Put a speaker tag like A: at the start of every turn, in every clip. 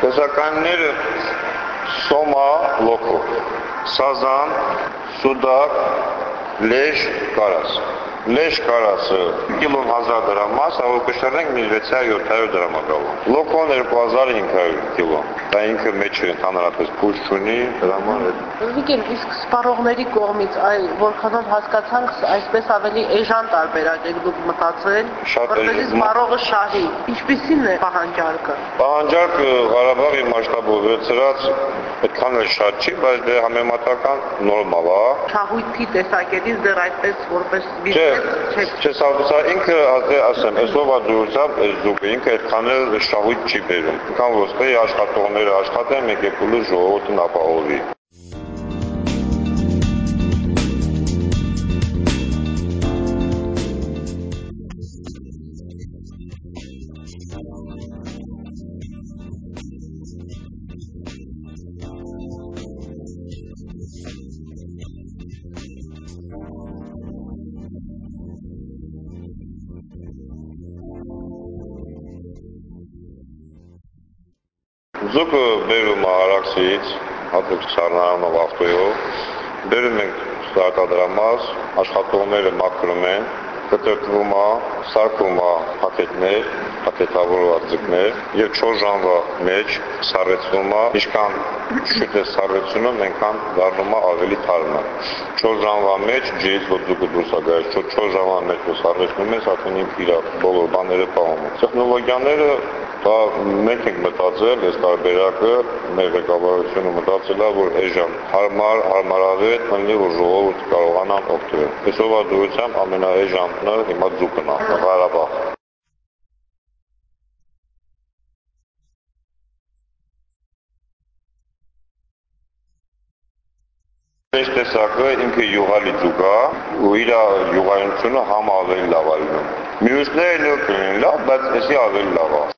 A: Tesakannerim soma loku sazan sudak leş karas. Լեշ կարասը կիլոն 1000 դրամ է, սա որ կշռենք մի 600-700 դրամ է գալու։ Լոկոն 2500 կիլո։ Դա ինքը մեջը ընդհանրապես փուշ չունի, դրա համար
B: Վիկեն, իսկ սպառողների կողմից այ որքանով հասկացանք, այսպես ավելի էժան տարբերակ եք դուք մտածել, որպեսզի սպառողը շահի։ Ինչպիսին է պահանջարկը։
A: Պահանջարկը Ղարաբաղի մասշտաբով վերցրած այդքան էլ շատ չի, բայց դե համեմատական նորմալ է։
B: Շահույթի տեսակետից դեռ այդպես որպես բիզնես
A: չէ, սա սա ինքը ասե ասեմ, այսօր աջուրությամբ այս զուգը ինքը այդքան շահույթ չի բերում։ Կան ոսպե աշխատողները աշխատեն, մեկ է փուլը ժողովուրդն ապահովի։ Զուգը բերում է Արաքսից, հատուկ սառնարանով ավտոյով, բերում ենք սարտադրամաս, աշխատողները մաքրում են, կտրտվում է, սարքում է փաթեթներ, փաթեթավորված ձկներ եւ 4 ժամվա մեջ սառեցվում է, ինչքան շուտ է սառեցումը, այնքան դառնում է ավելի թարմը։ 4 ժամվա մեջ ջրից որ ձուկը դուրս է գալիս, 4 ժամվա մեջ սառեցնում ես, արդեն ինքը իր բոլոր բաները պահում է։ Տեխնոլոգիաները Դա մենք ենք մտածել, այս տարբերակը մեր ղեկավարությունը մտածել է, որ էժան հարմար, հարմարավետ լինի, որ ժողովուրդը կարողանան օգտվել։ Այսօրվա դուրսությամբ ամենաէժանը հիմա ձուկն է, Ղարաբաղ։ Այս տեսակը ինքը յուղալի ձուկ է, ու իր յուղայնությունը համ ավելի լավ է լինում։ Մյուսները նույն կլինեն լավ, բայց էսի ավելի լավ է։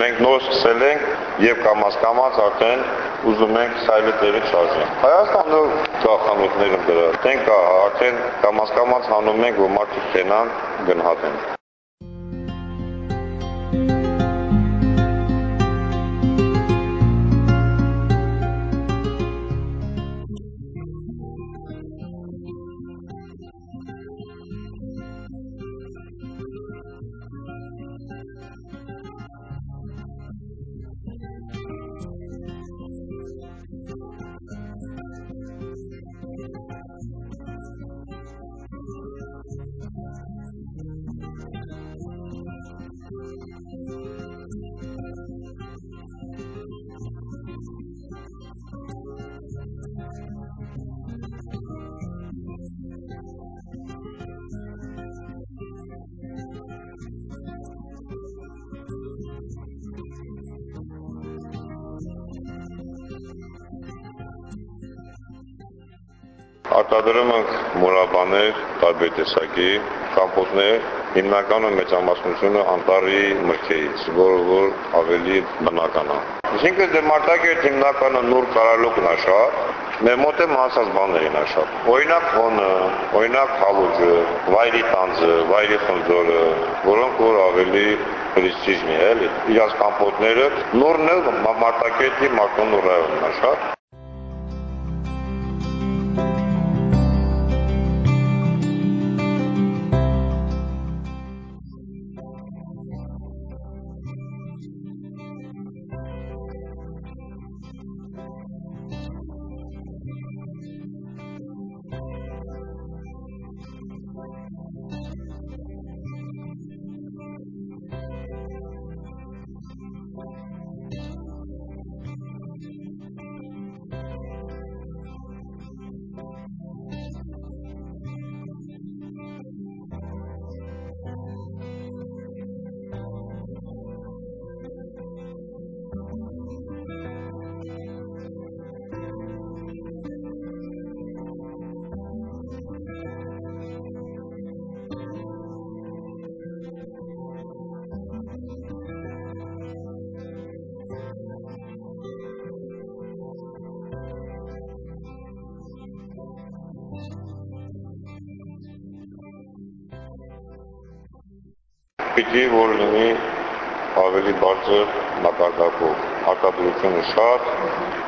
A: Մենք նոր սկսել ենք եւ կամաց-կամաց արդեն ուզում ենք սայլը տեղի շարժենք։ Հայաստանում կա խանութներում դրա, տեն կա, արդեն կամաց-կամաց հանում ենք, որ մարդիկ տենան գնահատեն։ Արտադրում ենք մուրաբաներ, տարբեր տեսակի, կամպոտներ, հիմնականը մեծամասնությունը անտարի մրգերից, որը որ ավելի բնական է։ Այսինքն դե մարտակերտ հիմնականը նուր կարալուկն է շատ, մեր մոտ է մասած բաներին է շատ։ Օրինակ հոնը, օրինակ հալուջը, վայրի տանձը, վայրի խնձորը, որոնք որ ավելի պրեստիժն է, էլի։ Իրաց կամպոտները նուրն էլ մարտակերտի մարտոն ռայոնն է պիտի որ լինի ավելի բարձր մակարդակով արտադրությունը շատ,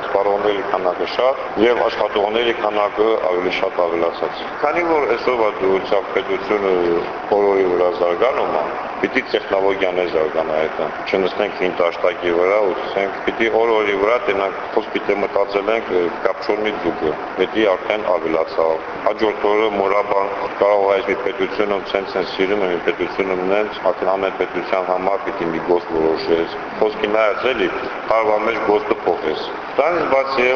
A: սպառողների քանակը շատ եւ աշխատողների քանակը ավելի շատ ավելացած։ Քանի որ այսօրվա դուրսավ պետությունը օրորի վրա զարգանում է, պիտի տեխնոլոգիաներ զարգանա այդ։ Չնստենք հին տաշտակի վրա ու ասենք պիտի օրորի վրա տենանք, խոս պիտի մտածել ենք կապչոնի ձուկը, պիտի արդեն ավելացա։ Հաջորդ օրը մորաբան կարող է այս պետությունը ցենց են սիրում է պետությունը նենց, արդեն ամեն պետության համար պիտի մի գործ որոշես։ Խոսքի նայած էլի, կարողա մեջ գործը փոխես։ Դրանից բացի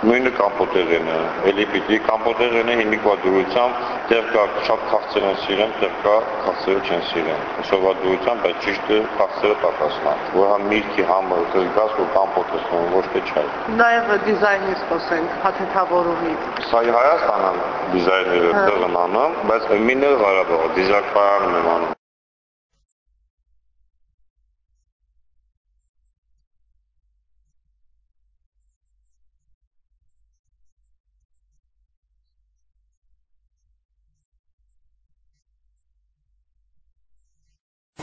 A: նույնը կամպոտերենը, էլի պիտի կամպոտերենը հիմիկվա դրությամբ տեղ կա շատ քաղցեր են սիրեն, տեղ կա քաղցերը չեն սիրեն։ Այսօրվա դրությամբ այդ ճիշտը քաղցերը տակասնա, որ համ միրգի համը կզգաս, որ կամպոտ ես անում, ոչ թե չայ։
B: Նաև դիզայնից խոսենք, հաթեթավորումից։
A: Սա Հայաստանը դիզայները տեղն անում, բայց մինը Ղարաբաղը դիզակայանում եմ անում։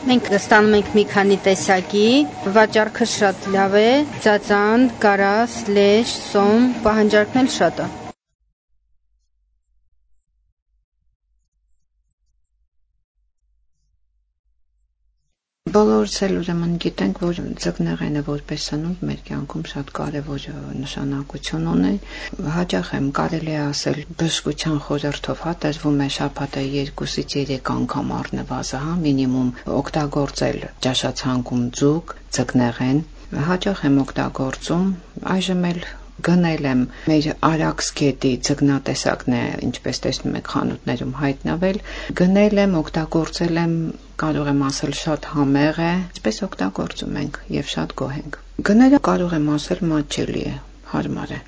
C: Մենք ստանում ենք մի քանի տեսակի, վաճառքը շատ լավ է, ծածան, կարաս, լեշ, սոմ, պահանջարկն էլ շատ է։
D: Բոլորս էլ ուրեմն գիտենք, որ ձկնեղենը որպես սնունդ մեր կյանքում շատ կարևոր նշանակություն ունի։ Հաճախ եմ կարելի է ասել բժշկության խորհրդով հա տրվում է շաբաթը 2-ից 3 անգամ առնվազն հա մինիմում օգտագործել ճաշացանկում ձուկ, ձկնեղեն հաճախ եմ օգտագործում այժմ էլ գնել եմ մեր Արաքս գետի ձկնատեսակն է, ինչպես տեսնում եք խանութներում հայտնվել, գնել եմ, օգտագործել եմ, կարող եմ ասել շատ համեղ է, այսպես օգտագործում ենք եւ շատ գոհ ենք։ Գները կարող եմ ասել մատչելի է, հարմար է։